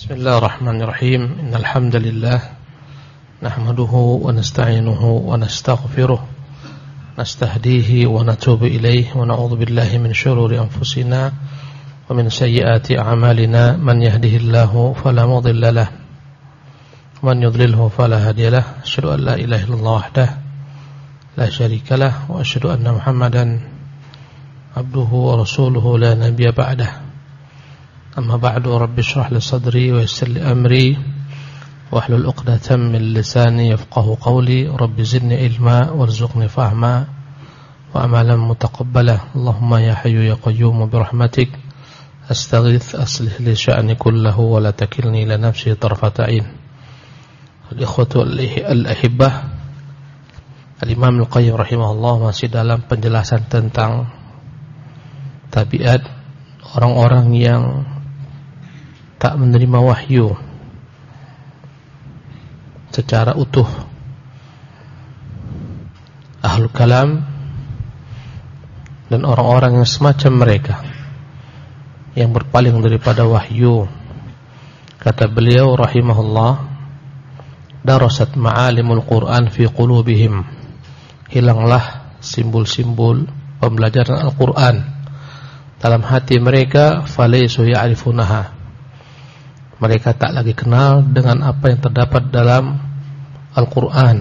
بسم الله الرحمن الرحيم. إن الحمد لله نحمده ونستعينه ونستغفره نستهديه ونتوب إليه ونعوذ بالله من شرور أنفسنا ومن سيئات أعمالنا. من يهده الله فلا مضل له ومن يضلله فلا هادي له. أشهد أن لا إله إلا الله وحده لا شريك له وأشهد أن محمدا عبده ورسوله. لا نبي بعده. أما بعد رب اشرح لي صدري ويسر لي أمري واحلل عقدة من لساني يفقه قولي رب زدني علما وارزقني فهما وأمالا متقبلا اللهم يا حي يا قيوم برحمتك أستغيث أصلح لي شأني كله ولا تكلني إلى نفسي طرفة عين الإخوة الأحبة Al-Imam Al-Qayyim rahimahullah masih dalam penjelasan tentang tabiat orang-orang yang tak menerima wahyu secara utuh. Ahlul kalam dan orang-orang yang semacam mereka yang berpaling daripada wahyu. Kata beliau rahimahullah darasat ma'alimul Qur'an fi qulubihim. Hilanglah simbol-simbol pembelajaran Al-Qur'an. Dalam hati mereka falaysu ya'rifunaha mereka tak lagi kenal dengan apa yang terdapat dalam Al-Quran.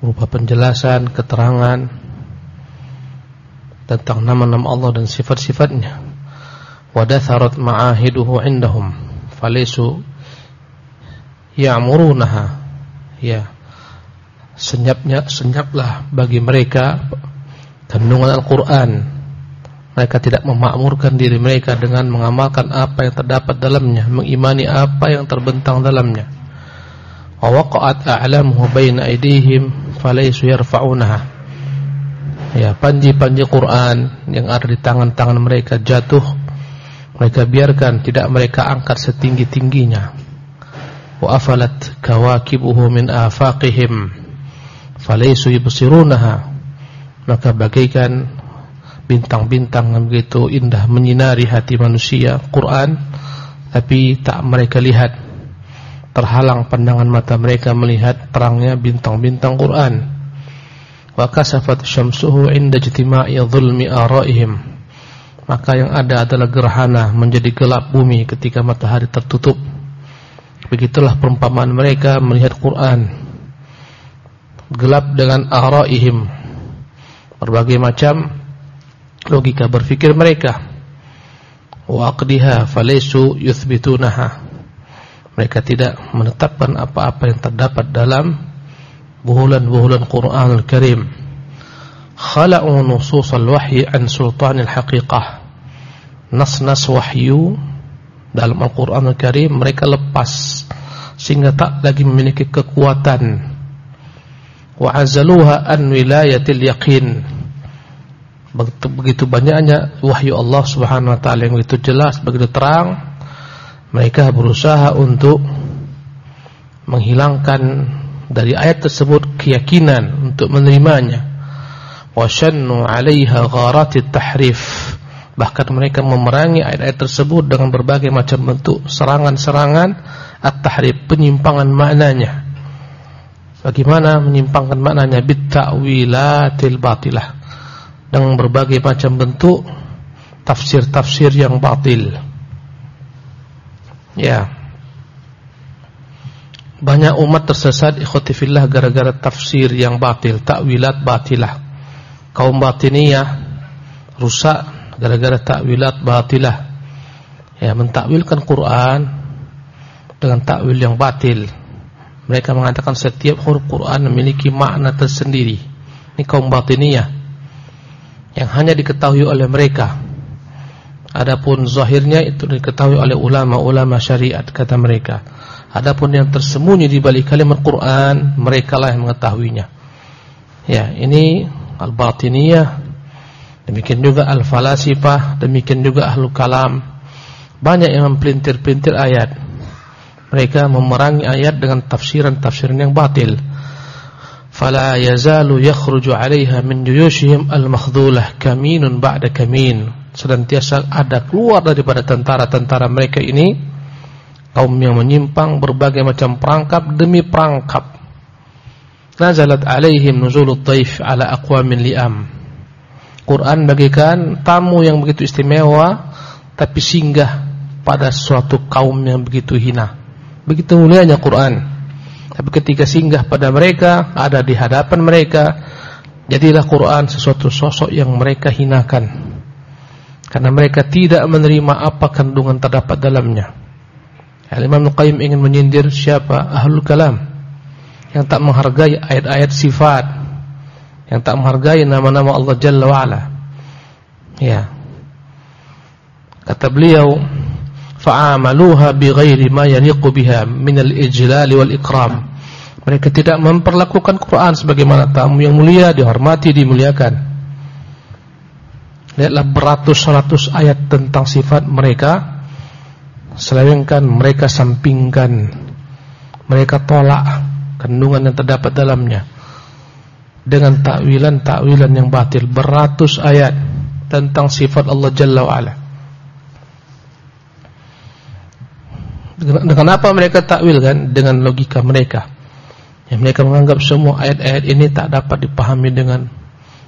Berupa penjelasan, keterangan tentang nama-nama Allah dan sifat-sifatnya. Wadatharat ma'ahiduhu indahum. Falisu ya'murunaha. Ya. Senyapnya senyaplah bagi mereka kandungan Al-Quran mereka tidak memakmurkan diri mereka dengan mengamalkan apa yang terdapat dalamnya, mengimani apa yang terbentang dalamnya. Wa waqa'at a'lamuhu aydihim falaysu yarfa'unaha. Ya, panji-panji Quran yang ada di tangan-tangan mereka jatuh, mereka biarkan tidak mereka angkat setinggi-tingginya. Wa afalat kawakibuhu min afaqihim falaysu yubsirunaha. Maka bagaikan bintang-bintang yang begitu indah menyinari hati manusia Quran tapi tak mereka lihat. Terhalang pandangan mata mereka melihat terangnya bintang-bintang Quran. Wa kasafat syamsuhu inda jtima'i dhulmi araihim. Maka yang ada adalah gerhana menjadi gelap bumi ketika matahari tertutup. Begitulah perumpamaan mereka melihat Quran. Gelap dengan araihim. Berbagai macam logika berfikir mereka. Wa aqdiha falaysu yuthbitunaha. Mereka tidak menetapkan apa-apa yang terdapat dalam buhulan-buhulan Qur'anul Karim. Khala'u nusus al-wahyi an sultanil haqiqah. Nas-nas wahyu dalam Al-Qur'anul Karim mereka lepas sehingga tak lagi memiliki kekuatan. Wa azaluha an wilayatil yaqin begitu banyaknya wahyu Allah Subhanahu wa taala yang begitu jelas, begitu terang, mereka berusaha untuk menghilangkan dari ayat tersebut keyakinan untuk menerimanya. Washannu 'alaiha gharatit tahrif. Bahkan mereka memerangi ayat-ayat tersebut dengan berbagai macam bentuk serangan-serangan at-tahrif, penyimpangan maknanya. Bagaimana menyimpangkan maknanya bit ta'wilatil batilah dengan berbagai macam bentuk tafsir-tafsir yang batil. Ya. Banyak umat tersesat ikhwati fillah gara-gara tafsir yang batil, takwilat batilah. Kaum batiniyah rusak gara-gara takwilat batilah. Ya, mentakwilkan Quran dengan takwil yang batil. Mereka mengatakan setiap huruf Quran memiliki makna tersendiri. Ini kaum batiniyah yang hanya diketahui oleh mereka. Adapun zahirnya itu diketahui oleh ulama-ulama syariat kata mereka. Adapun yang tersembunyi di balik kalimat Quran, mereka lah yang mengetahuinya. Ya, ini al-batiniyah. Demikian juga al-falasifah, demikian juga ahlu kalam. Banyak yang mempelintir-pelintir ayat. Mereka memerangi ayat dengan tafsiran-tafsiran yang batil fala yazalu yakhruju 'alaiha min juyushihim al-makhdulah kaminun kamin senantiasa ada keluar daripada tentara-tentara mereka ini. Kaum yang menyimpang berbagai macam perangkap demi perangkap. Nazalat alaihim nuzulut taif ala aqwamin li'am. Quran bagikan tamu yang begitu istimewa tapi singgah pada suatu kaum yang begitu hina. Begitu mulianya Quran tapi ketika singgah pada mereka ada di hadapan mereka jadilah Quran sesuatu sosok yang mereka hinakan. Karena mereka tidak menerima apa kandungan terdapat dalamnya. Al-Imam Nuqayyim ingin menyindir siapa? Ahlul kalam. Yang tak menghargai ayat-ayat sifat. Yang tak menghargai nama-nama Allah Jalla wa'ala. Ya. Kata beliau Fa'amaluha bighairi ma yaniqu biha Minal ijlal wal ikram. Mereka tidak memperlakukan Quran Sebagaimana tamu yang mulia Dihormati, dimuliakan. Lihatlah beratus-ratus ayat tentang sifat mereka Selewengkan mereka sampingkan Mereka tolak Kandungan yang terdapat dalamnya Dengan takwilan-takwilan yang batil. Beratus ayat Tentang sifat Allah Jalla wa'ala Dengan apa mereka takwil kan Dengan logika mereka Yang mereka menganggap semua ayat-ayat ini Tak dapat dipahami dengan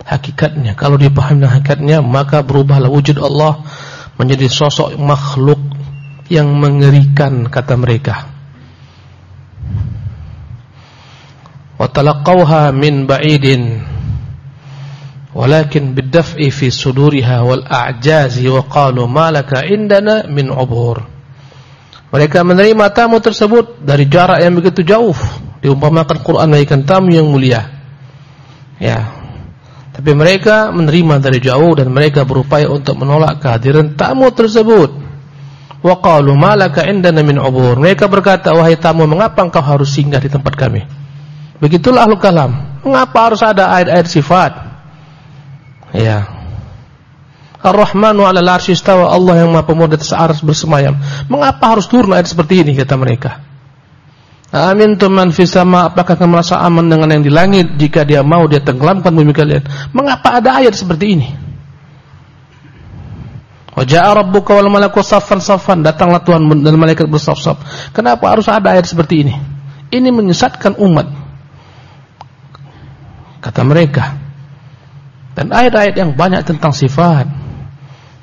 Hakikatnya Kalau dipahami dengan hakikatnya Maka berubahlah wujud Allah Menjadi sosok makhluk yang mengerikan kata mereka. Wa talaqawha min ba'idin walakin bidaf'i fi suduriha wal a'jazi wa qalu ma indana min ubur. Mereka menerima tamu tersebut dari jarak yang begitu jauh. Diumpamakan Quran bagaikan tamu yang mulia. Ya. Tapi mereka menerima dari jauh dan mereka berupaya untuk menolak kehadiran tamu tersebut. Wa qalu malaka min ubur. Mereka berkata, "Wahai tamu, mengapa engkau harus singgah di tempat kami?" Begitulah ahlul kalam. Mengapa harus ada ayat-ayat sifat? Ya. Ar-Rahmanu 'ala al-'arsy istawa. Allah yang Maha Pemuda atas arsy bersemayam. Mengapa harus turun ayat seperti ini kata mereka? Amin man fis sama apakah kamu merasa aman dengan yang di langit jika dia mau dia tenggelamkan bumi kalian? Mengapa ada ayat seperti ini? Wajah rabbuka wal malaku saffan saffan datanglah Tuhan dan malaikat bersaf-saf. Kenapa harus ada ayat seperti ini? Ini menyesatkan umat. Kata mereka. Dan ayat-ayat yang banyak tentang sifat.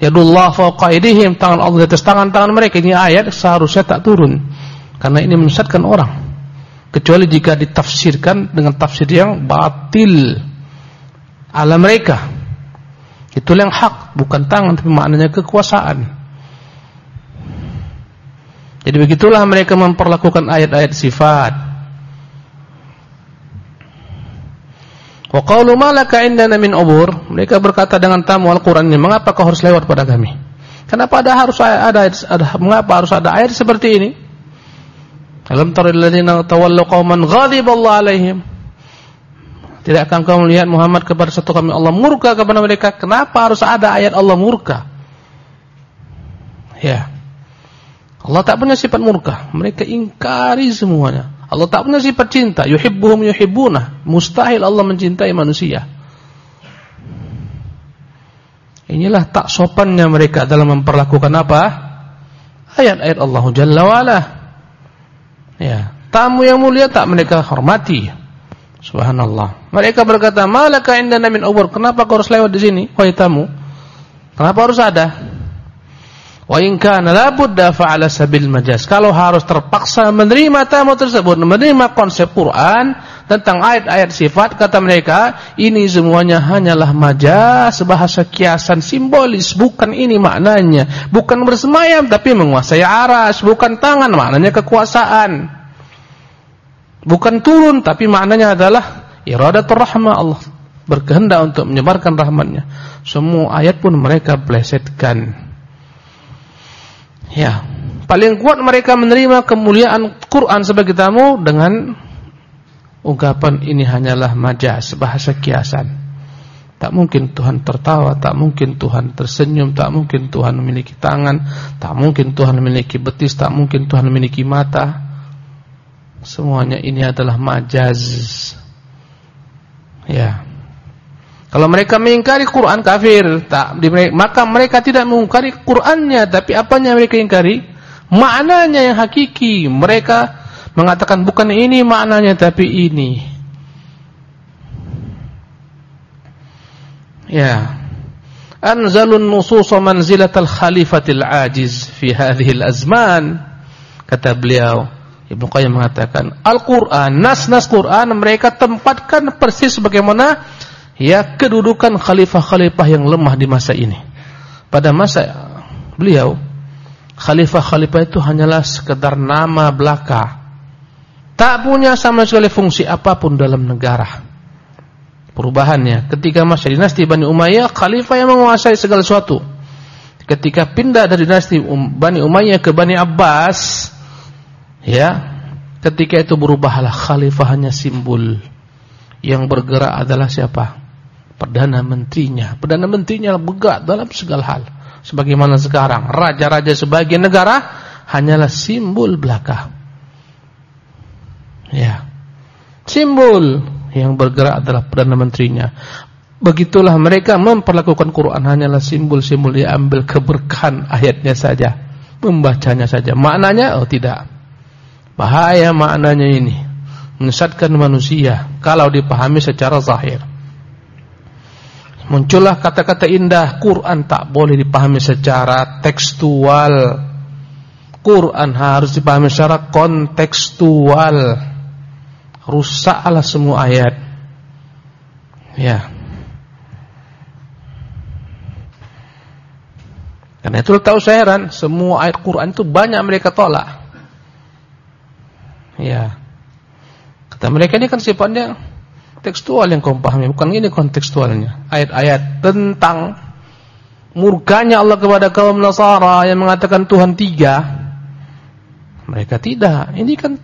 Yadullah fawqa aydihim tangan Allah di atas tangan-tangan mereka. Ini ayat seharusnya tak turun. Karena ini menyesatkan orang. Kecuali jika ditafsirkan dengan tafsir yang batil ala mereka. Itulah yang hak, bukan tangan tapi maknanya kekuasaan. Jadi begitulah mereka memperlakukan ayat-ayat sifat. Wa qalu ma laka indana min ubur? Mereka berkata dengan tamu Al-Qur'an ini, "Mengapa kau harus lewat pada kami?" Kenapa ada harus ada, ada mengapa harus ada ayat seperti ini? Alam taril ladzina tawallu qauman ghadiballahu alaihim tidak akan kau melihat Muhammad kepada satu kami Allah murka kepada mereka. Kenapa harus ada ayat Allah murka? Ya. Allah tak punya sifat murka. Mereka ingkari semuanya. Allah tak punya sifat cinta. Yuhibbuhum yuhibbuna. Mustahil Allah mencintai manusia. Inilah tak sopannya mereka dalam memperlakukan apa? Ayat-ayat Allah Jalla wa'ala. Ya. Tamu yang mulia tak mereka hormati. Subhanallah. Mereka berkata, "Malaka indana min ubur?" Kenapa kau harus lewat di sini, wahai tamu? Kenapa harus ada? Wa in kana la fa'ala sabil majaz. Kalau harus terpaksa menerima tamu tersebut, menerima konsep Quran tentang ayat-ayat sifat, kata mereka, ini semuanya hanyalah majaz, bahasa kiasan simbolis, bukan ini maknanya. Bukan bersemayam tapi menguasai aras, bukan tangan maknanya kekuasaan. Bukan turun tapi maknanya adalah iradatul rahmah Allah berkehendak untuk menyebarkan rahmatnya. Semua ayat pun mereka plesetkan. Ya, paling kuat mereka menerima kemuliaan Quran sebagai tamu dengan ungkapan ini hanyalah majaz, bahasa kiasan. Tak mungkin Tuhan tertawa, tak mungkin Tuhan tersenyum, tak mungkin Tuhan memiliki tangan, tak mungkin Tuhan memiliki betis, tak mungkin Tuhan memiliki mata. Semuanya ini adalah majaz. Ya. Kalau mereka mengingkari Quran kafir, tak maka mereka tidak mengingkari Qurannya, tapi apanya mereka ingkari? maknanya yang hakiki. Mereka mengatakan bukan ini maknanya tapi ini. Ya. Anzalun nusus manzilatal khalifatil ajiz fi hadhihi al-azman. Kata beliau, Ibnu Qayyim mengatakan, Al-Qur'an, nas-nas Qur'an mereka tempatkan persis bagaimana ya kedudukan khalifah-khalifah yang lemah di masa ini. Pada masa beliau, khalifah-khalifah itu hanyalah sekedar nama belaka. Tak punya sama sekali fungsi apa pun dalam negara. Perubahannya, ketika masa dinasti Bani Umayyah, khalifah yang menguasai segala sesuatu. Ketika pindah dari dinasti um, Bani Umayyah ke Bani Abbas, ya, ketika itu berubahlah khalifah hanya simbol. Yang bergerak adalah siapa? Perdana menterinya. Perdana menterinya bergerak dalam segala hal. Sebagaimana sekarang, raja-raja sebagian negara hanyalah simbol belaka. Ya. Simbol yang bergerak adalah perdana menterinya. Begitulah mereka memperlakukan Quran hanyalah simbol-simbol diambil keberkahan ayatnya saja, membacanya saja. Maknanya oh tidak. Bahaya maknanya ini. Menyesatkan manusia kalau dipahami secara zahir. Muncullah kata-kata indah, Quran tak boleh dipahami secara tekstual. Quran harus dipahami secara kontekstual. Rusaklah semua ayat. Ya. Karena itu tahu saya heran, semua ayat Quran itu banyak mereka tolak. Ya. Kata mereka ini kan sifatnya tekstual yang kau pahami, bukan ini kontekstualnya. Ayat-ayat tentang murkanya Allah kepada kaum Nasara yang mengatakan Tuhan tiga. Mereka tidak. Ini kan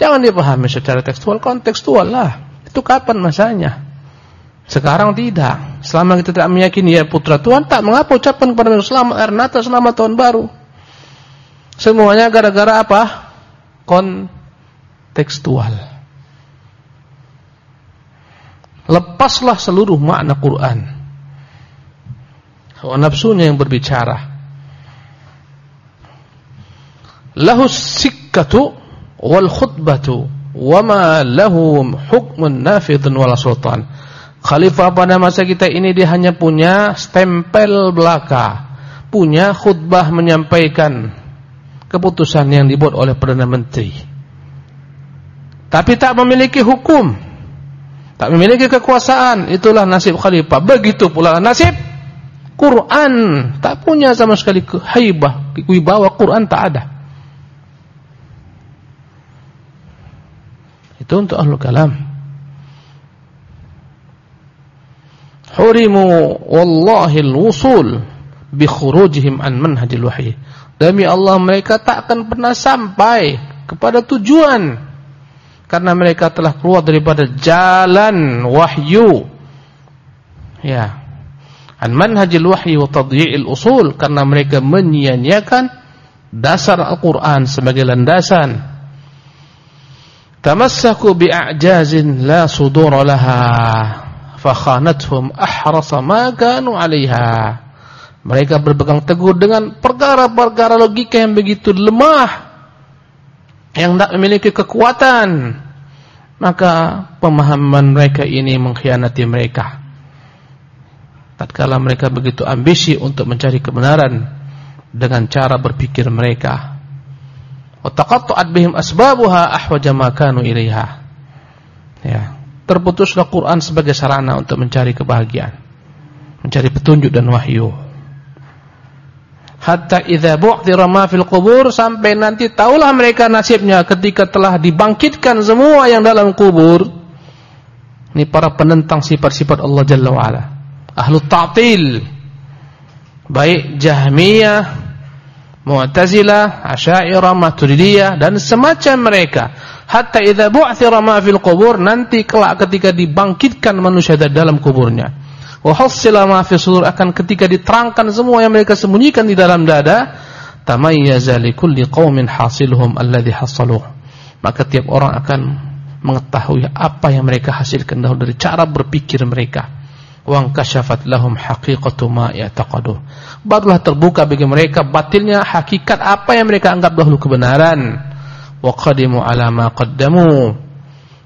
jangan dipahami secara tekstual, kontekstual lah. Itu kapan masanya? Sekarang tidak. Selama kita tidak meyakini ya putra Tuhan, tak mengapa ucapan kepada Nabi selamat air nata selamat tahun baru. Semuanya gara-gara apa? Kontekstual. Lepaslah seluruh makna Quran. Hawa nafsunya yang berbicara. Lahus sikkatu wal khutbatu wama lahum hukmun nafidun wala sultan. Khalifah pada masa kita ini dia hanya punya stempel belaka, punya khutbah menyampaikan keputusan yang dibuat oleh Perdana Menteri. Tapi tak memiliki hukum tak memiliki kekuasaan, itulah nasib khalifah. Begitu pula nasib Quran, tak punya sama sekali haibah, wibawa Quran tak ada. Itu untuk ahlu kalam. Hurimu wallahi al-wusul bi khurujihim an manhajil wahyi. Demi Allah mereka tak akan pernah sampai kepada tujuan karena mereka telah keluar daripada jalan wahyu. Ya. An manhajil wahyi wa tadyi'il usul. Karena mereka menyia-nyiakan dasar Al-Qur'an sebagai landasan. Tamassaku bi'ajazin la sudura laha. Fakhanatuhum ahrasa ma kanu mereka berpegang teguh dengan perkara-perkara logika yang begitu lemah. Yang tidak memiliki kekuatan maka pemahaman mereka ini mengkhianati mereka. Tatkala mereka begitu ambisi untuk mencari kebenaran dengan cara berpikir mereka. Wa taqatta'at bihim asbabuha ahwaja ma kanu ilaiha. Ya terputuslah Quran sebagai sarana untuk mencari kebahagiaan mencari petunjuk dan wahyu hatta idza bu'thira ma fil qubur sampai nanti taulah mereka nasibnya ketika telah dibangkitkan semua yang dalam kubur. Ini para penentang sifat-sifat Allah Jalla wa ala ahlu ta'til. Baik Jahmiyah Mu'tazilah, Asy'ariyah, Maturidiyah dan semacam mereka. Hatta idza bu'thira ma fil qubur nanti kelak ketika dibangkitkan manusia dari dalam kuburnya wa ma fi akan ketika diterangkan semua yang mereka sembunyikan di dalam dada tamayyaza likulli qaumin hasiluhum alladhi hasaluh maka tiap orang akan mengetahui apa yang mereka hasilkan dari cara berpikir mereka Wang kasyafat lahum haqiqatu ma ya'taqadu. Barulah terbuka bagi mereka batilnya hakikat apa yang mereka anggap dahulu kebenaran. Wa qadimu ala ma qaddamu.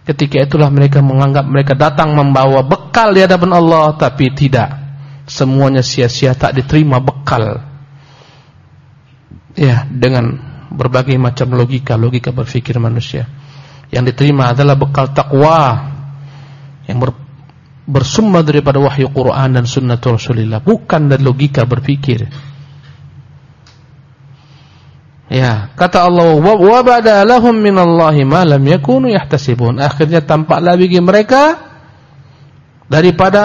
Ketika itulah mereka menganggap mereka datang membawa bekal di hadapan Allah tapi tidak. Semuanya sia-sia tak diterima bekal. Ya, dengan berbagai macam logika, logika berfikir manusia. Yang diterima adalah bekal takwa yang ber bersumber daripada wahyu Quran dan sunnah Rasulullah bukan dari logika berpikir ya kata Allah wa bada lahum minallahi ma lam yakunu yahtasibun. Akhirnya tampaklah bagi mereka daripada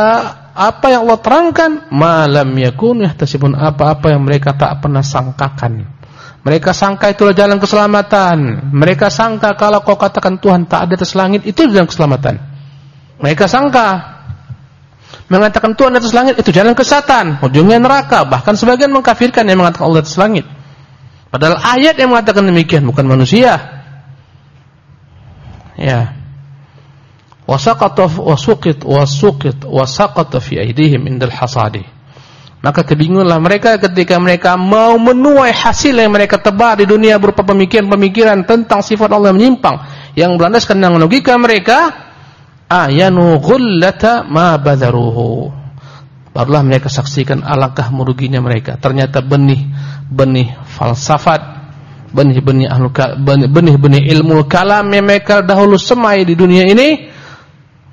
apa yang Allah terangkan ma lam yakunu yahtasibun. Apa-apa yang mereka tak pernah sangkakan. Mereka sangka itulah jalan keselamatan. Mereka sangka kalau kau katakan Tuhan tak ada atas langit itu jalan keselamatan. Mereka sangka. Mengatakan Tuhan atas langit itu jalan kesatan, ujungnya neraka. Bahkan sebagian mengkafirkan yang mengatakan Allah atas langit. Padahal ayat yang mengatakan demikian bukan manusia. Ya. Wasaqata wasuqit wasuqit wasaqata fi aydihim indal hasadi. Maka kebingunganlah mereka ketika mereka mau menuai hasil yang mereka tebar di dunia berupa pemikiran-pemikiran tentang sifat Allah yang menyimpang yang berlandaskan dengan logika mereka ayanu ghullata ma badharuhu. Barulah mereka saksikan alangkah meruginya mereka. Ternyata benih-benih falsafat, benih-benih benih-benih ilmu kalam yang mereka dahulu semai di dunia ini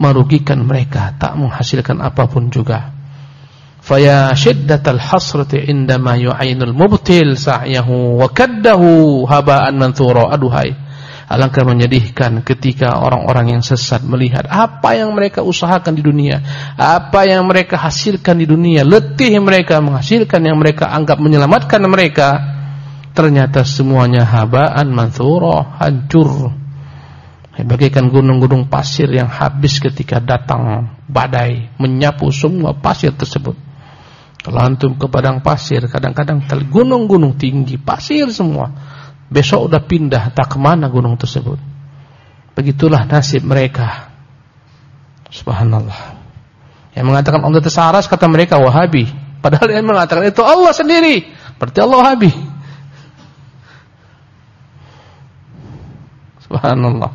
merugikan mereka, tak menghasilkan apa pun juga. Faya shiddatal hasrati indama yu'ainul mubtil sa'yahu wa kaddahu haba'an manthura aduhai. Alangkah menyedihkan ketika orang-orang yang sesat melihat apa yang mereka usahakan di dunia, apa yang mereka hasilkan di dunia, letih mereka menghasilkan yang mereka anggap menyelamatkan mereka, ternyata semuanya habaan manthura, hancur. Bagaikan gunung-gunung pasir yang habis ketika datang badai menyapu semua pasir tersebut. Kalau ke padang pasir, kadang-kadang gunung-gunung tinggi, pasir semua Besok udah pindah tak ke mana gunung tersebut. Begitulah nasib mereka. Subhanallah. Yang mengatakan Allah tersaras kata mereka Wahabi. Padahal yang mengatakan itu Allah sendiri. Berarti Allah Wahabi. Subhanallah.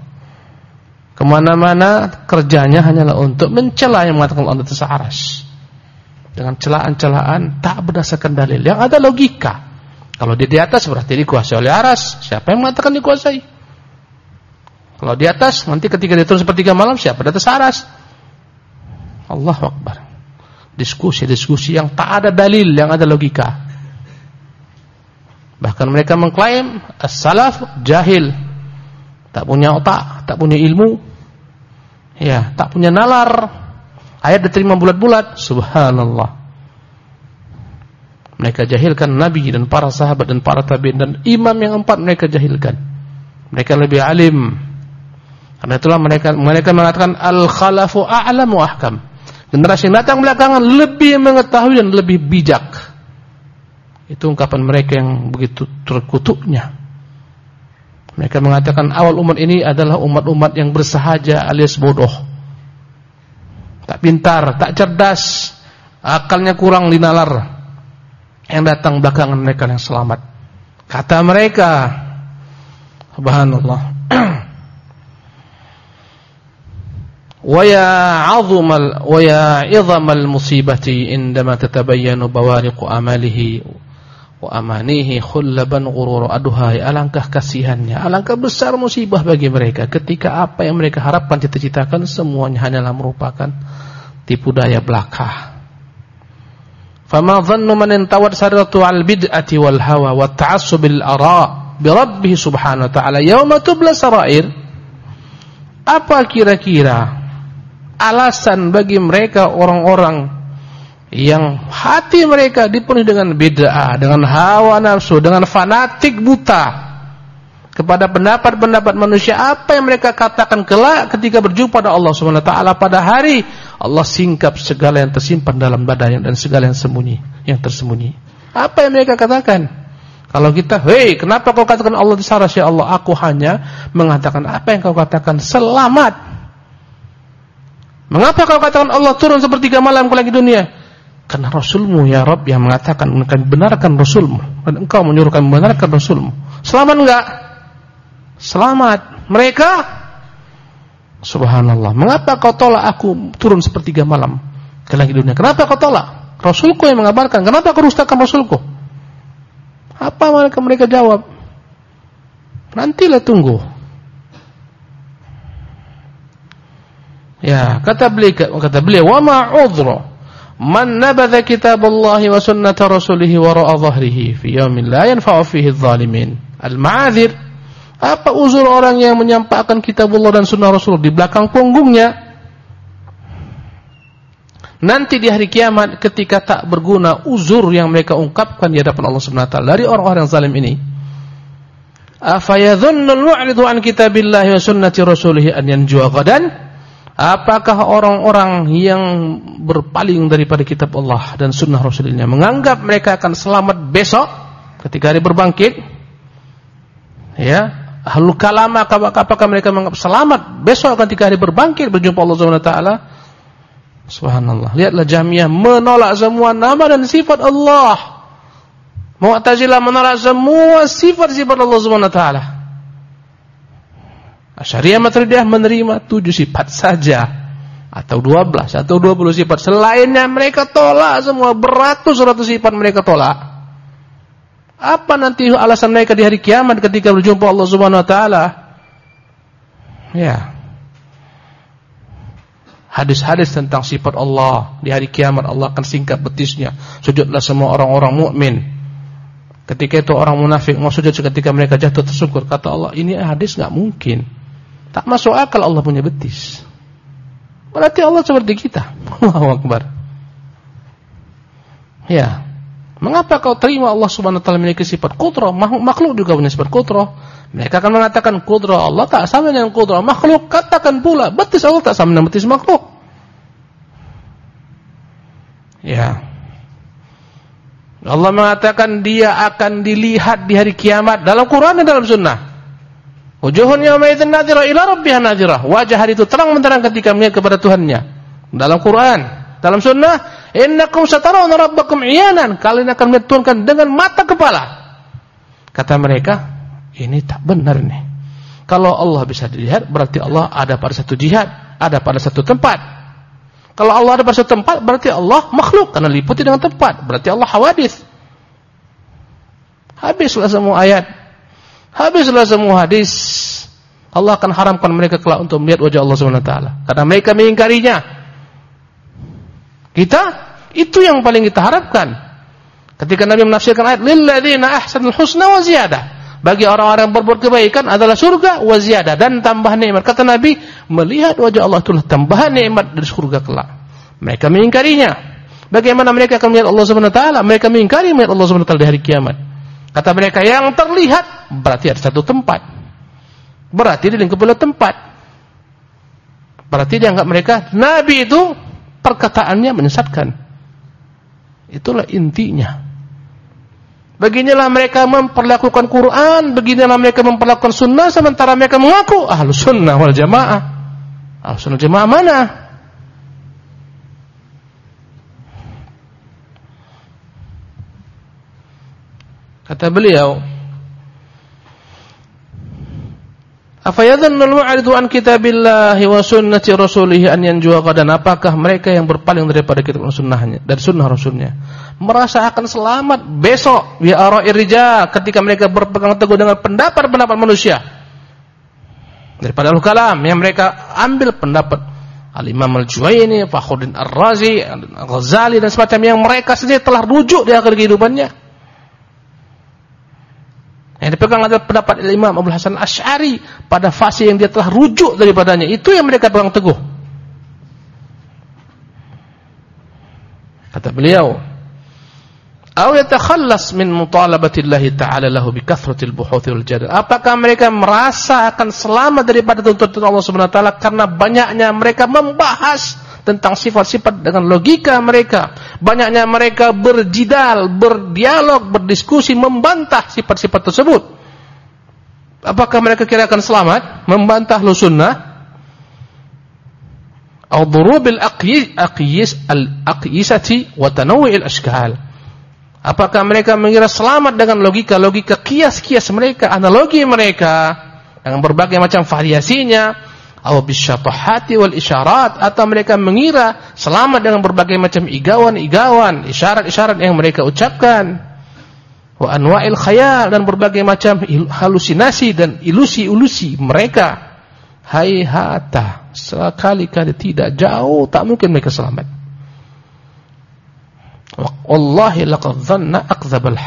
Ke mana-mana kerjanya hanyalah untuk mencela yang mengatakan Allah tersaras. Dengan celaan-celaan tak berdasarkan dalil. Yang ada logika. Kalau dia di atas berarti dikuasai oleh aras. Siapa yang mengatakan dikuasai? Kalau di atas, nanti ketika dia turun sepertiga malam, siapa di atas aras? Allah Akbar. Diskusi-diskusi yang tak ada dalil, yang ada logika. Bahkan mereka mengklaim as-salaf jahil. Tak punya otak, tak punya ilmu. Ya, tak punya nalar. Ayat diterima bulat-bulat. Subhanallah. Mereka jahilkan Nabi dan para sahabat dan para tabi'in dan imam yang empat mereka jahilkan. Mereka lebih alim. Karena itulah mereka mereka mengatakan al-khalafu a'lamu ahkam. Generasi yang datang belakangan lebih mengetahui dan lebih bijak. Itu ungkapan mereka yang begitu terkutuknya. Mereka mengatakan awal umat ini adalah umat-umat yang bersahaja alias bodoh. Tak pintar, tak cerdas, akalnya kurang dinalar yang datang belakangan mereka yang selamat. Kata mereka, subhanallah. wa ya 'azumal wa ya 'idhamal musibati indama tatabayyanu bawariqu amalihi wa amanihi khullaban ghurur aduhai alangkah kasihannya alangkah besar musibah bagi mereka ketika apa yang mereka harapkan cita-citakan semuanya hanyalah merupakan tipu daya belaka Fama dhannu man intawat saratu al bid'ati wal hawa wa ta'assubil ara bi rabbih subhanahu wa ta'ala yauma tubla sarair. Apa kira-kira alasan bagi mereka orang-orang yang hati mereka dipenuhi dengan bid'ah, dengan hawa nafsu, dengan fanatik buta kepada pendapat-pendapat manusia apa yang mereka katakan kelak ketika berjumpa pada Allah Subhanahu taala pada hari Allah singkap segala yang tersimpan dalam badannya dan segala yang sembunyi yang tersembunyi apa yang mereka katakan kalau kita hei kenapa kau katakan Allah disaras ya Allah aku hanya mengatakan apa yang kau katakan selamat Mengapa kau katakan Allah turun sepertiga malam ke langit dunia? Karena Rasulmu ya Rabb yang mengatakan akan benarkan Rasulmu dan engkau menyuruh kami membenarkan Rasulmu. Selamat enggak? Selamat. Mereka Subhanallah. Mengapa kau tolak aku turun sepertiga malam ke langit dunia? Kenapa kau tolak? Rasulku yang mengabarkan. Kenapa kau rustakan Rasulku? Apa mereka mereka jawab? Nantilah tunggu. Ya, kata beliau kata beliau, "Wa ma man nabadha kitaballahi wa sunnata rasulih wara'a dhahrihi fi yawmin la yanfa'u fihi adh-dhalimin al-ma'adzir apa uzur orang yang menyampaikan kitabullah dan sunnah rasul di belakang punggungnya? Nanti di hari kiamat ketika tak berguna uzur yang mereka ungkapkan di hadapan Allah Subhanahu wa taala dari orang-orang zalim ini. Afayadhunnul mu'ridu an kitabillahi wa sunnati an yanju'a ghadan? Apakah orang-orang yang berpaling daripada kitab Allah dan sunnah Rasulnya menganggap mereka akan selamat besok ketika hari berbangkit? Ya, halu kalama apakah mereka menganggap selamat besok ketika hari berbangkit berjumpa Allah Subhanahu wa taala? Subhanallah. Lihatlah Jamiah menolak semua nama dan sifat Allah. Mu'tazilah menolak semua sifat-sifat Allah Subhanahu wa taala. Syariah Maturidiyah menerima tujuh sifat saja atau dua belas atau dua puluh sifat. Selainnya mereka tolak semua beratus-ratus sifat mereka tolak. Apa nanti alasan mereka di hari kiamat ketika berjumpa Allah Subhanahu wa taala? Ya. Hadis-hadis tentang sifat Allah di hari kiamat Allah akan singkat betisnya. Sujudlah semua orang-orang mukmin. Ketika itu orang munafik mau sujud ketika mereka jatuh tersungkur kata Allah, ini hadis nggak mungkin. Tak masuk akal Allah punya betis. Berarti Allah seperti kita. Allahu Akbar. Ya. Mengapa kau terima Allah Subhanahu wa taala memiliki sifat qudrah? Makhluk juga punya sifat qudrah. Mereka akan mengatakan qudrah Allah tak sama dengan qudrah makhluk. Katakan pula betis Allah tak sama dengan betis makhluk. Ya. Allah mengatakan dia akan dilihat di hari kiamat dalam Quran dan dalam sunnah. Wujuhun yawma idzin ila. Wajah hari itu terang benderang ketika melihat kepada Tuhannya. Dalam Quran, dalam sunnah, innakum satarawna rabbakum iyanan. Kalian akan melihat Tuhan dengan mata kepala. Kata mereka, ini tak benar nih. Kalau Allah bisa dilihat, berarti Allah ada pada satu jihad, ada pada satu tempat. Kalau Allah ada pada satu tempat, berarti Allah makhluk karena liputi dengan tempat. Berarti Allah hawadis. Habislah semua ayat Habislah semua hadis. Allah akan haramkan mereka kelak untuk melihat wajah Allah Subhanahu wa taala karena mereka mengingkarinya. Kita itu yang paling kita harapkan. Ketika Nabi menafsirkan ayat lil ladzina ahsanul husna wa ziyadah. Bagi orang-orang berbuat kebaikan adalah surga wa ziyadah dan tambah nikmat. Kata Nabi, melihat wajah Allah itulah tambahan nikmat dari surga kelak. Mereka mengingkarinya. Bagaimana mereka akan melihat Allah Subhanahu wa taala? Mereka mengingkari melihat Allah Subhanahu wa taala di hari kiamat. Kata mereka yang terlihat berarti ada satu tempat. Berarti di lingkup oleh tempat. Berarti dianggap mereka nabi itu perkataannya menyesatkan. Itulah intinya. Beginilah mereka memperlakukan Quran, beginilah mereka memperlakukan sunnah sementara mereka mengaku ahlus sunnah wal jamaah. Ahlus sunnah jamaah mana? Kata beliau, Afayadhannul mu'ridu an kitabillahi wa sunnati rasulih an yanjuwa dan apakah mereka yang berpaling daripada kitab dan sunnahnya dari sunnah rasulnya? Merasa akan selamat besok bi ara'ir rijal ketika mereka berpegang teguh dengan pendapat-pendapat manusia. Daripada al-kalam yang mereka ambil pendapat. Al-Imam Al-Juwaini, Fakhruddin Ar-Razi, Al-Ghazali dan semacam yang mereka sendiri telah rujuk di akhir kehidupannya yang dipegang adalah pendapat Imam Abu Hasan Ash'ari pada fase yang dia telah rujuk daripadanya. Itu yang mereka pegang teguh. Kata beliau, "Aw yatakhallas min mutalabatillahi ta'ala lahu bi kathratil buhuthi wal jadal." Apakah mereka merasa akan selamat daripada tuntutan Allah Subhanahu wa taala karena banyaknya mereka membahas tentang sifat-sifat dengan logika mereka. Banyaknya mereka berjidal, berdialog, berdiskusi, membantah sifat-sifat tersebut. Apakah mereka kira akan selamat? Membantah lu sunnah? atau durubil aqyis al-aqyisati wa tanawu'il ashkal. Apakah mereka mengira selamat dengan logika-logika kias-kias mereka, analogi mereka dengan berbagai macam variasinya, atau wal isyarat atau mereka mengira selamat dengan berbagai macam igawan-igawan, isyarat-isyarat yang mereka ucapkan. Wa anwa'il khayal dan berbagai macam halusinasi dan ilusi-ilusi mereka. Hayhata sekali-kali tidak jauh tak mungkin mereka selamat wallahi laqad dhanna akdzabal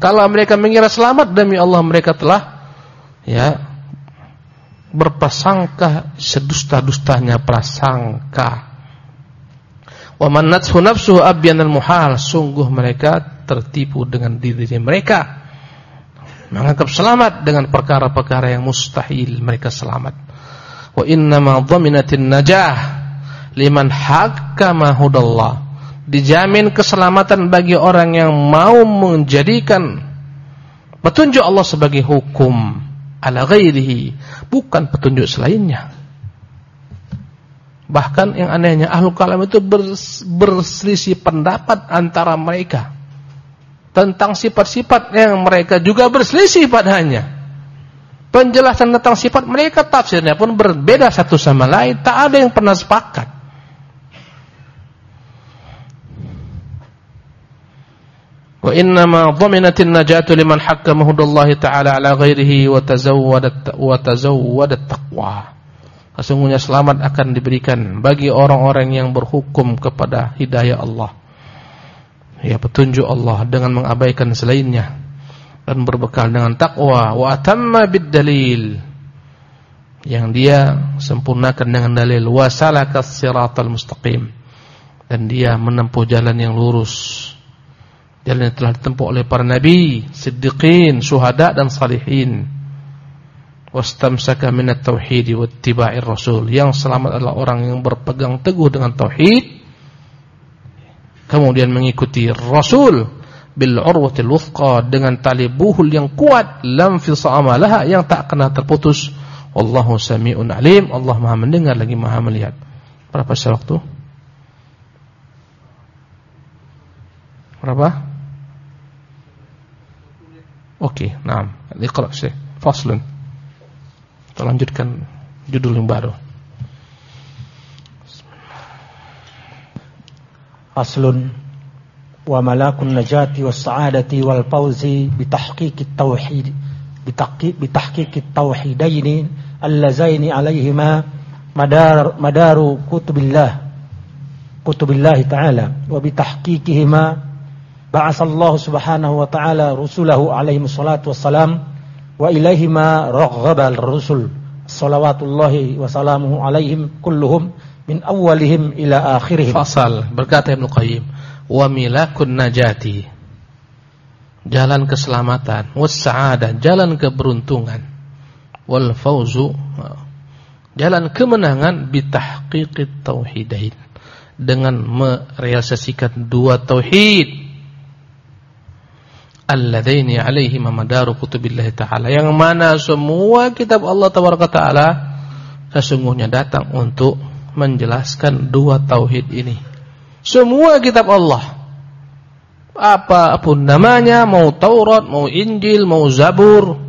kalau mereka mengira selamat demi Allah mereka telah ya berprasangka sedusta-dustanya prasangka. Wa man nathu nafsuhu abyanal muhal sungguh mereka tertipu dengan diri mereka. Menganggap selamat dengan perkara-perkara yang mustahil mereka selamat. Wa innama dhaminatin najah liman hakama hudallah dijamin keselamatan bagi orang yang mau menjadikan petunjuk Allah sebagai hukum ala ghairihi bukan petunjuk selainnya bahkan yang anehnya ahlu kalam itu berselisih pendapat antara mereka tentang sifat-sifat yang mereka juga berselisih padanya penjelasan tentang sifat mereka tafsirnya pun berbeda satu sama lain, tak ada yang pernah sepakat. Wa inna ma dhaminatin najatu liman hakkamahu Allah taala ala ghairihi wa tazawwadat wa tazawwadat taqwa. Sesungguhnya selamat akan diberikan bagi orang-orang yang berhukum kepada hidayah Allah. Ya petunjuk Allah dengan mengabaikan selainnya dan berbekal dengan takwa wa atamma bid dalil yang dia sempurnakan dengan dalil wa salakas siratal mustaqim dan dia menempuh jalan yang lurus jalan yang telah ditempuh oleh para nabi siddiqin syuhada dan salihin. Wastamsaka minat tauhid wa rasul. Yang selamat adalah orang yang berpegang teguh dengan tauhid. Kemudian mengikuti rasul bil urwatil wuthqa dengan tali buhul yang kuat lam fisama laha yang tak kena terputus. Wallahu samiun alim. Allah Maha mendengar lagi Maha melihat. Berapa sisa waktu? Berapa Oke, okay, nah, iqra Syekh. Faslun. Kita lanjutkan judul yang baru. Faslun wa malakun najati was sa'adati wal fawzi bi tahqiqit tauhid bi tahqiq bi tahqiqit tauhidaini allazaini alaihima madar madaru kutubillah kutubillah ta'ala wa bi tahqiqihima ba'asallahu subhanahu wa ta'ala rusulahu alaihi salatu wassalam wa ilaihi ma raghaba rusul. Salawatullahi wa salamuhu alaihim kulluhum min awwalihim ila akhirihim. Fasal berkata Ibnu Qayyim wa milakun najati. Jalan keselamatan wassa'adah jalan keberuntungan. Wal fauzu jalan kemenangan bitahqiqit tauhidain. Dengan merealisasikan dua tauhid alladaini alaihi madaru kutubillah taala yang mana semua kitab Allah tabaraka taala sesungguhnya datang untuk menjelaskan dua tauhid ini semua kitab Allah. Apa pun namanya, mau Taurat, mau Injil, mau Zabur,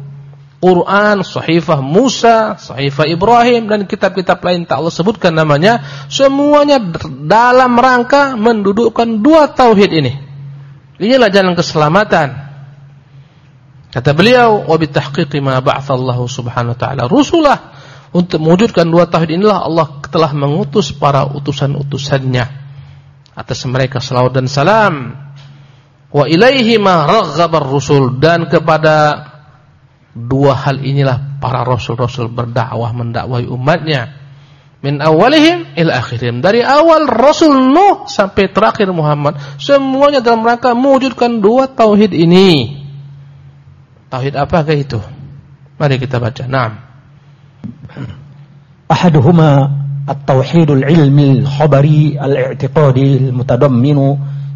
Quran, Sahifah Musa, Sahifah Ibrahim dan kitab-kitab lain tak Allah sebutkan namanya, semuanya dalam rangka mendudukkan dua tauhid ini. Inilah jalan keselamatan. Kata beliau, "Wa bi tahqiqi ma ba'athallahu subhanahu wa ta'ala. Rusulah." Untuk mewujudkan dua tauhid inilah Allah telah mengutus para utusan-utusannya atas mereka salawat dan salam. Wa ilaihi ma raghabar rusul dan kepada dua hal inilah para rasul-rasul berdakwah mendakwahi umatnya. Min awalihim ila akhirihim. Dari awal Rasul Nuh sampai terakhir Muhammad semuanya dalam rangka mewujudkan dua tauhid ini tauhid apakah itu mari kita baca naam ahaduhuma التوحيد العلمي الخبري الاعتقادي المتضمن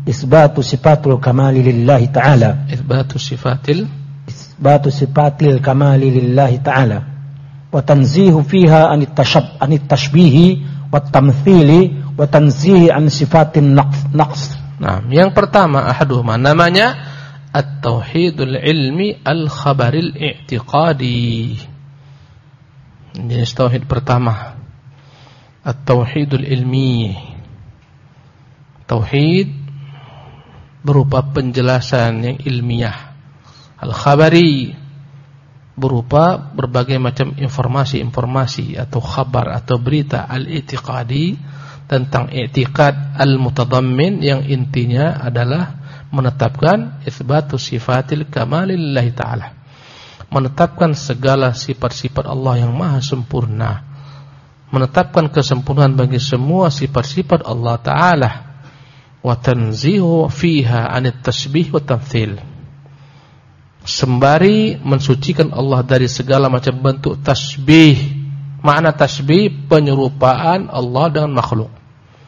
إثبات صفات الكمال لله تعالى إثبات صفات ال... إثبات صفات الكمال لله تعالى وتنزيه فيها عن التشب عن التشبيه والتمثيل وتنزيه عن صفات النقص Nah, yang pertama ahaduhuma namanya at-tauhidul ilmi al-khabaril i'tiqadi. Jenis tauhid pertama at-tauhidul ilmi. Tauhid berupa penjelasan yang ilmiah. Al-khabari berupa berbagai macam informasi-informasi atau kabar atau berita al-i'tiqadi tentang i'tiqad al-mutadammin yang intinya adalah menetapkan isbatu sifatil kamalillahi ta'ala. Menetapkan segala sifat-sifat Allah yang maha sempurna. Menetapkan kesempurnaan bagi semua sifat-sifat Allah Ta'ala. Wa tanzihu fiha anit tasbih wa tamthil sembari mensucikan Allah dari segala macam bentuk tasbih. Makna tasbih penyerupaan Allah dengan makhluk.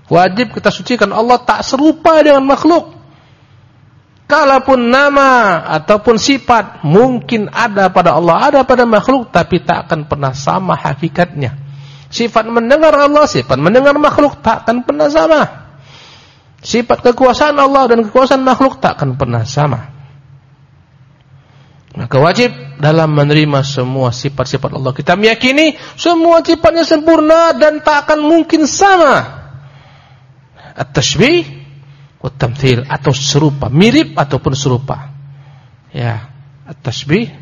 Wajib kita sucikan Allah tak serupa dengan makhluk. Kalaupun nama ataupun sifat mungkin ada pada Allah, ada pada makhluk tapi tak akan pernah sama hakikatnya. Sifat mendengar Allah, sifat mendengar makhluk tak akan pernah sama. Sifat kekuasaan Allah dan kekuasaan makhluk tak akan pernah sama. Maka wajib dalam menerima semua sifat-sifat Allah. Kita meyakini semua sifatnya sempurna dan tak akan mungkin sama. At-tashbih wa tamthil atau serupa, mirip ataupun serupa. Ya, at-tashbih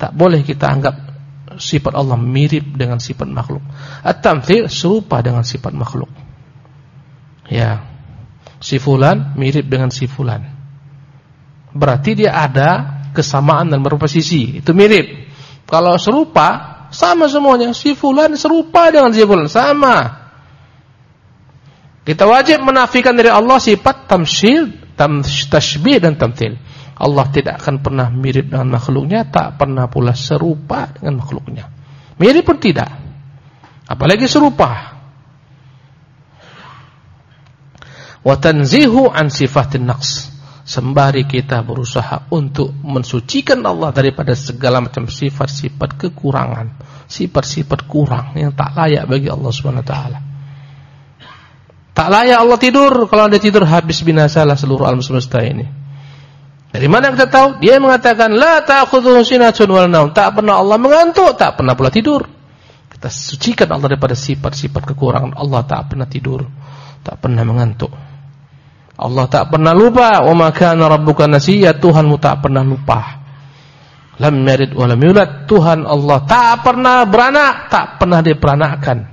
tak boleh kita anggap sifat Allah mirip dengan sifat makhluk. At-tamthil serupa dengan sifat makhluk. Ya. Si fulan mirip dengan si fulan. Berarti dia ada kesamaan dan beberapa sisi. Itu mirip. Kalau serupa, sama semuanya. Si fulan serupa dengan si fulan, sama. Kita wajib menafikan dari Allah sifat tamsil, tam, tashbih dan tamthil. Allah tidak akan pernah mirip dengan makhluknya, tak pernah pula serupa dengan makhluknya. Mirip pun tidak. Apalagi serupa. Wa tanzihu an sifatin naqs sembari kita berusaha untuk mensucikan Allah daripada segala macam sifat-sifat kekurangan, sifat-sifat kurang yang tak layak bagi Allah Subhanahu wa taala. Tak layak Allah tidur, kalau dia tidur habis binasalah seluruh alam semesta ini. Dari mana kita tahu? Dia mengatakan la wal naum. Tak pernah Allah mengantuk, tak pernah pula tidur. Kita sucikan Allah daripada sifat-sifat kekurangan. Allah tak pernah tidur, tak pernah mengantuk. Allah tak pernah lupa. Wa ma kana rabbuka nasiya. Tuhanmu tak pernah lupa. Lam yalid wa lam yulad. Tuhan Allah tak pernah beranak, tak pernah diperanakkan.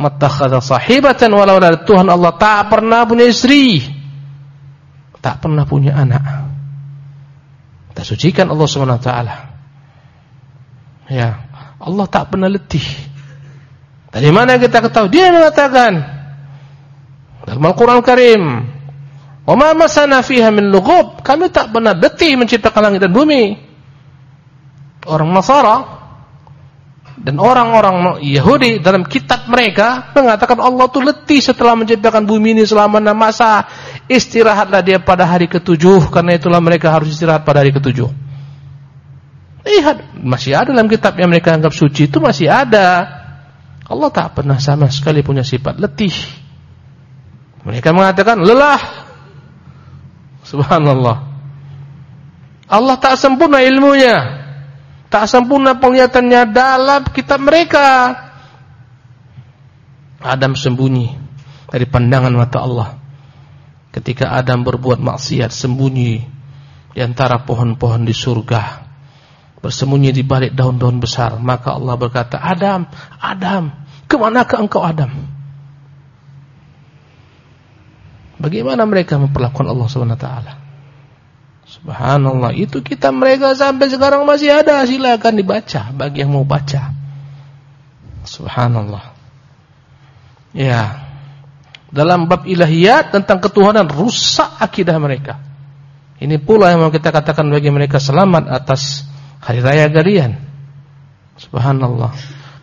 Mattakhadha sahibatan walau Tuhan Allah tak pernah punya istri. Tak pernah punya anak. Kita sucikan Allah Subhanahu wa taala. Ya, Allah tak pernah letih. Dari mana kita ketahui? Dia mengatakan dalam Al-Qur'an Al Karim, Wa ma masana fiha min lughub. Kami tak pernah letih menciptakan langit dan bumi. Orang Nasara dan orang-orang Yahudi dalam kitab mereka mengatakan Allah itu letih setelah menciptakan bumi ini selama enam masa. Istirahatlah dia pada hari ketujuh karena itulah mereka harus istirahat pada hari ketujuh. Lihat, masih ada dalam kitab yang mereka anggap suci itu masih ada. Allah tak pernah sama sekali punya sifat letih. Mereka mengatakan lelah, Subhanallah. Allah tak sempurna ilmunya. Tak sempurna penglihatannya dalam kitab mereka. Adam sembunyi dari pandangan mata Allah. Ketika Adam berbuat maksiat sembunyi di antara pohon-pohon di surga. Bersembunyi di balik daun-daun besar. Maka Allah berkata, Adam, Adam, ke manakah engkau Adam? Bagaimana mereka memperlakukan Allah Subhanahu wa taala? Subhanallah, itu kita mereka sampai sekarang masih ada, silakan dibaca bagi yang mau baca. Subhanallah. Ya. Dalam bab ilahiyat tentang ketuhanan rusak akidah mereka. Ini pula yang mau kita katakan bagi mereka selamat atas hari raya Garian. Subhanallah.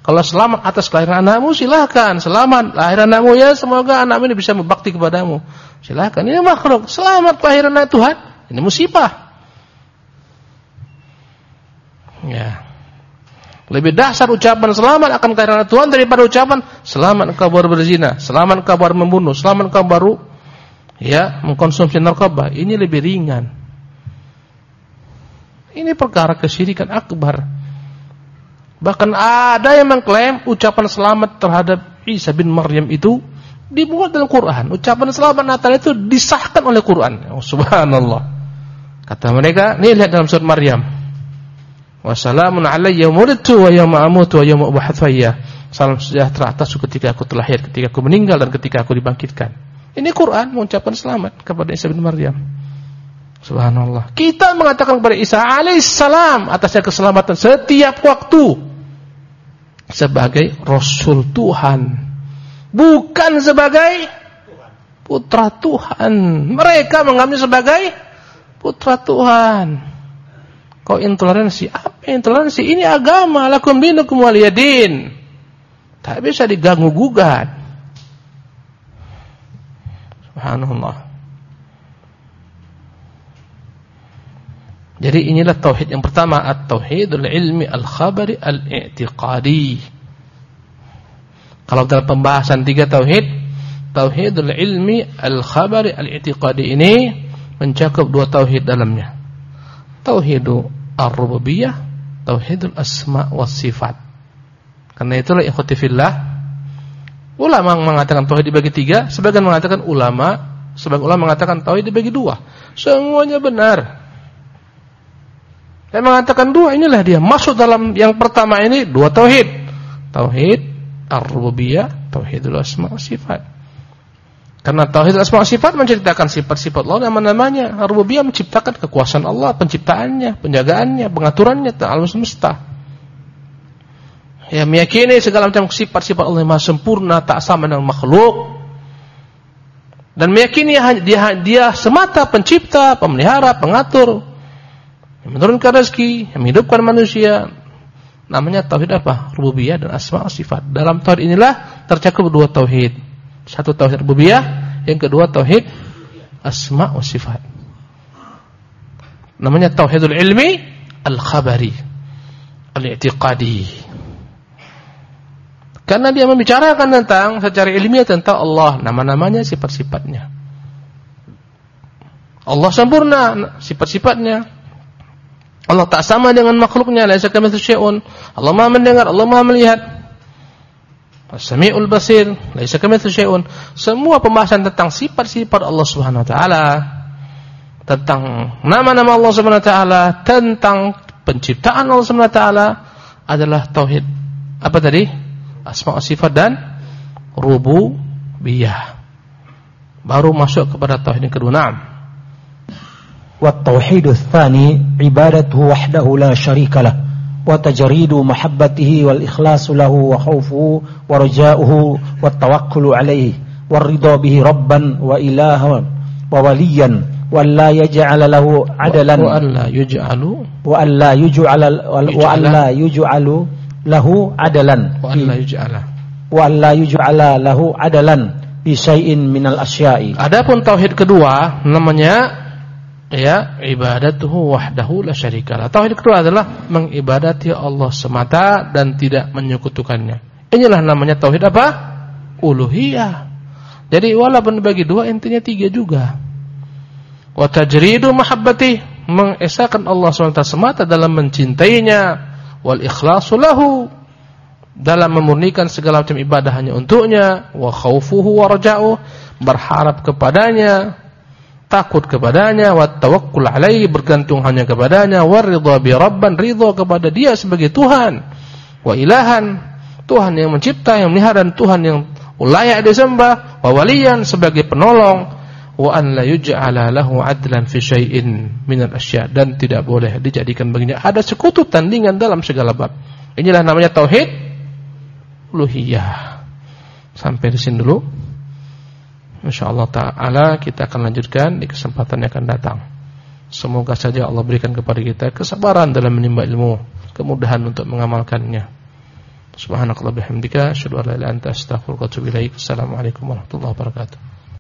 Kalau selamat atas kelahiran anakmu silahkan Selamat lahir anakmu ya semoga anakmu ini bisa berbakti kepadamu Silahkan ini makhluk Selamat kelahiran anak Tuhan Ini musibah Ya Lebih dasar ucapan selamat akan kehadiran Tuhan daripada ucapan selamat engkau baru berzina, selamat engkau baru membunuh, selamat engkau baru ya mengkonsumsi narkoba. Ini lebih ringan. Ini perkara kesyirikan akbar. Bahkan ada yang mengklaim ucapan selamat terhadap Isa bin Maryam itu dibuat dalam Quran. Ucapan selamat Natal itu disahkan oleh Quran. Oh, subhanallah. Kata mereka, ini lihat dalam surat Maryam. Wassalamun alayya wulidtu wa yawma amutu wa yawma ub'ats Salam sejahtera atasku ketika aku terlahir, ketika aku meninggal dan ketika aku dibangkitkan. Ini Quran mengucapkan selamat kepada Isa bin Maryam. Subhanallah. Kita mengatakan kepada Isa alaihissalam atasnya keselamatan setiap waktu sebagai Rasul Tuhan, bukan sebagai putra Tuhan. Mereka mengambil sebagai putra Tuhan. Kau intoleransi? Apa intoleransi? Ini agama, lakum dinukum waliyadin. Tak bisa diganggu gugat. Subhanallah. Jadi inilah tauhid yang pertama, at-tauhidul ilmi al-khabari al-i'tiqadi. Kalau dalam pembahasan tiga tauhid, tauhidul ilmi al-khabari al-i'tiqadi ini mencakup dua tauhid dalamnya. Tauhidu ar-rububiyah, tauhidul asma was sifat. Karena itulah ikhwati fillah ulama mengatakan tauhid dibagi tiga, sebagian mengatakan ulama, sebagian ulama mengatakan tauhid dibagi dua. Semuanya benar. Saya mengatakan dua inilah dia masuk dalam yang pertama ini dua tauhid. Tauhid ar-rububiyah, tauhidul asma was sifat. Karena tauhid asma sifat menceritakan sifat-sifat Allah nama-namanya. Rububiyah menciptakan kekuasaan Allah, penciptaannya, penjagaannya, pengaturannya alam semesta. Ya meyakini segala macam sifat-sifat Allah yang maha sempurna, tak sama dengan makhluk. Dan meyakini dia, dia semata pencipta, pemelihara, pengatur. Yang menurunkan rezeki, yang menghidupkan manusia. Namanya tauhid apa? Rububiyah dan asma sifat. Dalam tauhid inilah tercakup dua tauhid. Satu tauhid rububiyah, yang kedua tauhid asma wa sifat. Namanya tauhidul ilmi al-khabari, al-i'tiqadi. Karena dia membicarakan tentang secara ilmiah tentang Allah, nama-namanya, sifat-sifatnya. Allah sempurna sifat-sifatnya. Allah tak sama dengan makhluknya, laisa. Allah Maha mendengar, Allah Maha melihat. As-Sami'ul Basir, laisa kamitslihi syai'un. Semua pembahasan tentang sifat-sifat Allah Subhanahu wa taala, tentang nama-nama Allah Subhanahu wa taala, tentang penciptaan Allah Subhanahu wa taala adalah tauhid. Apa tadi? Asma sifat dan rububiyah. Baru masuk kepada tauhid yang kedua. Naam. Wa tauhidul tsani ibadatuhu wahdahu la syarika lahu wa tajridu mahabbatihi wal ikhlasu lahu wa khaufu wa raja'uhu wa tawakkulu alaihi wa ridha bihi rabban wa ilahan wa waliyan wa la yaj'ala lahu adalan wa alla yuj'alu. wa alla yuj'ala wa alla yuj'alu lahu adalan wa alla yuj'ala. wa alla yuj'ala lahu adalan bi syai'in minal asya'i. Adapun tauhid kedua namanya ya ibadatuhu wahdahu la syarikalah. Tauhid kedua adalah mengibadati Allah semata dan tidak menyekutukannya. Inilah namanya tauhid apa? Uluhiyah. Jadi walaupun bagi dua intinya tiga juga. Wa tajridu mahabbati mengesahkan Allah SWT semata dalam mencintainya wal ikhlasu lahu dalam memurnikan segala macam ibadah hanya untuknya wa khaufuhu wa berharap kepadanya takut kepadanya wa tawakkul alaihi bergantung hanya kepadanya wa bi rabban ridha kepada dia sebagai Tuhan. Wa ilahan Tuhan yang mencipta yang melihara dan Tuhan yang layak disembah. Wa waliyan sebagai penolong. Wa an la yuj'ala lahu adlan fi syai'in min al-asya' dan tidak boleh dijadikan baginya. Ada sekutu tandingan dalam segala bab. Inilah namanya tauhid uluhiyah. Sampai di sini dulu InsyaAllah ta'ala kita akan lanjutkan di kesempatan yang akan datang. Semoga saja Allah berikan kepada kita kesabaran dalam menimba ilmu, kemudahan untuk mengamalkannya. Subhanakallah bihamdika, asyhadu an anta astaghfiruka wa. Assalamualaikum warahmatullahi wabarakatuh.